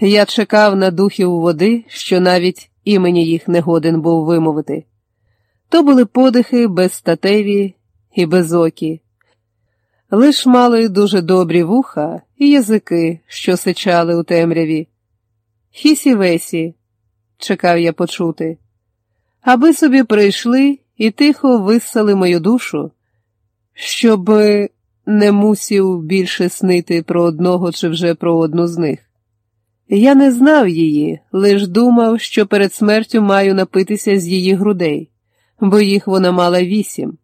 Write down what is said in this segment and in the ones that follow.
Я чекав на духів води, що навіть імені їх не годен був вимовити. То були подихи безстатеві і безокі, лиш мали дуже добрі вуха і язики, що сичали у темряві. Хісі весі, чекав я почути, аби собі прийшли і тихо виссали мою душу, щоб не мусів більше снити про одного чи вже про одну з них. Я не знав її, лиш думав, що перед смертю маю напитися з її грудей, бо їх вона мала вісім.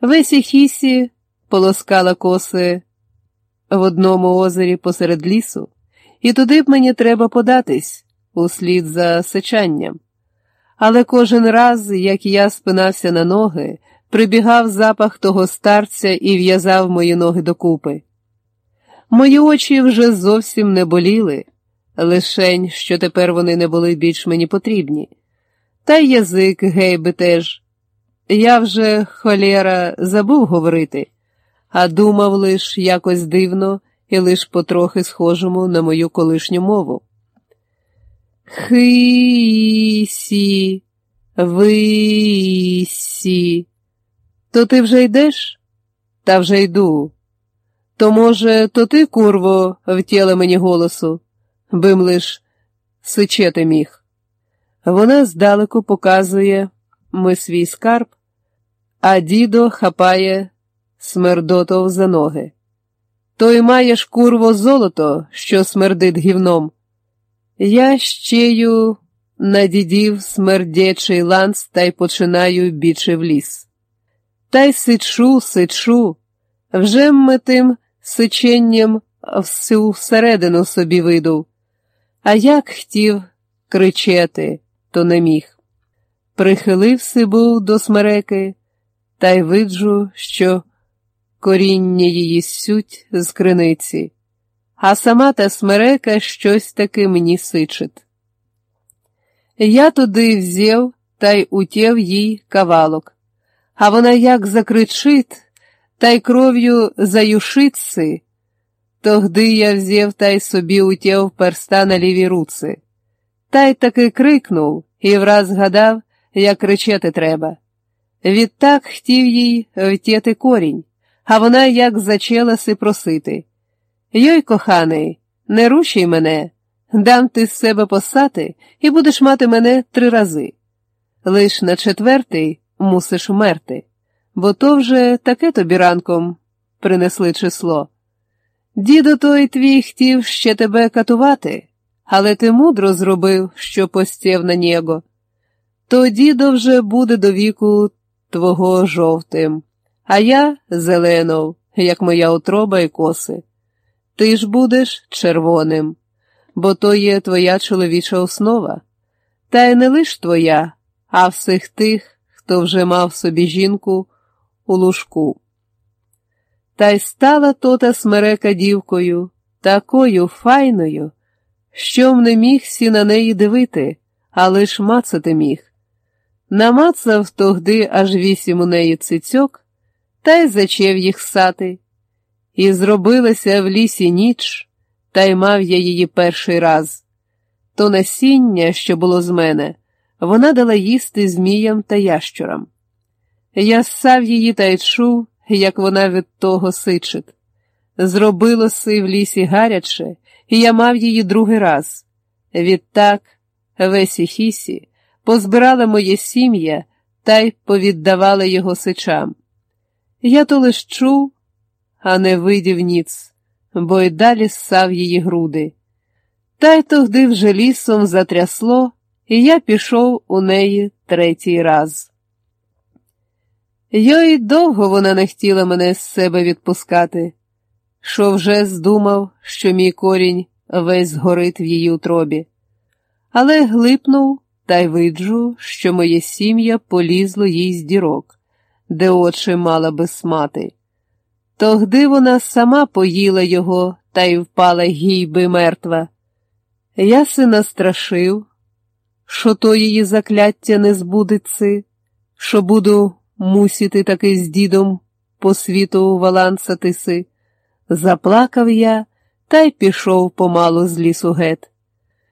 Весі Хісі полоскала коси в одному озері посеред лісу, і туди б мені треба податись, услід за сичанням. Але кожен раз, як я спинався на ноги, прибігав запах того старця і в'язав мої ноги докупи. Мої очі вже зовсім не боліли, лишень, що тепер вони не були більш мені потрібні. Та й язик гейби теж. Я вже, холєра, забув говорити, а думав лиш якось дивно і лиш потрохи схожому на мою колишню мову. Хисі, висі. То ти вже йдеш? Та вже йду. То, може, то ти, курво, втіла мені голосу, бим лиш сичети міг. Вона здалеку показує ми свій скарб, а дідо хапає смердотов за ноги. Той маєш, курво, золото, що смердить гівном. Я щею надідів смердячий ланц та й починаю біче в ліс. Та й сичу, сичу, вже ми тим сиченням всю всередину собі видув, а як хотів кричати, то не міг. Прихилився був до смереки, та й виджу, що коріння її сють з криниці, а сама та смерека щось таки мені сичить. Я туди взяв та й утєв їй кавалок, а вона як закричить та й кров'ю заюшиться, тогди я взяв та й собі утєв перста на лівій руці. Та й таки крикнув і враз згадав, як кричати треба. Відтак хотів їй втєти корінь, а вона як зачеласи просити. Йой, коханий, не рушай мене, дам ти з себе посати і будеш мати мене три рази. Лиш на четвертий мусиш умерти, бо то вже таке тобі ранком принесли число. Дідо той твій хотів ще тебе катувати, але ти мудро зробив, що постєв на нього. То дідо вже буде до віку твого жовтим, а я зеленов, як моя утроба і коси. Ти ж будеш червоним, бо то є твоя чоловіча основа, та й не лиш твоя, а всіх тих, хто вже мав собі жінку у лужку. Та й стала тота смерека дівкою, такою файною, що не міг сі на неї дивити, а лиш мацати міг. Намацав тогди аж вісім у неї цицьок, та й зачев їх сати. І зробилася в лісі ніч, та й мав я її перший раз. То насіння, що було з мене, вона дала їсти зміям та ящурам. Я ссав її та й чув, як вона від того сичить. Зробилося в лісі гаряче, і я мав її другий раз. Відтак, весі хісі, позбирала моє сім'я та й повіддавала його сичам. Я то лиш чув, а не видів ніц, бо й далі ссав її груди. Та й тогди вже лісом затрясло, і я пішов у неї третій раз. Йой довго вона не хотіла мене з себе відпускати, що вже здумав, що мій корінь весь згорить в її утробі, але глипнув та й виджу, що моє сім'я полізло їй з дірок, де очі мала би смати. Тогди вона сама поїла його та й впала гійби мертва. Я си настрашив, що то її закляття не збудеться, що буду мусіти таки з дідом по світу валансатися. Заплакав я та й пішов помалу з лісу гет.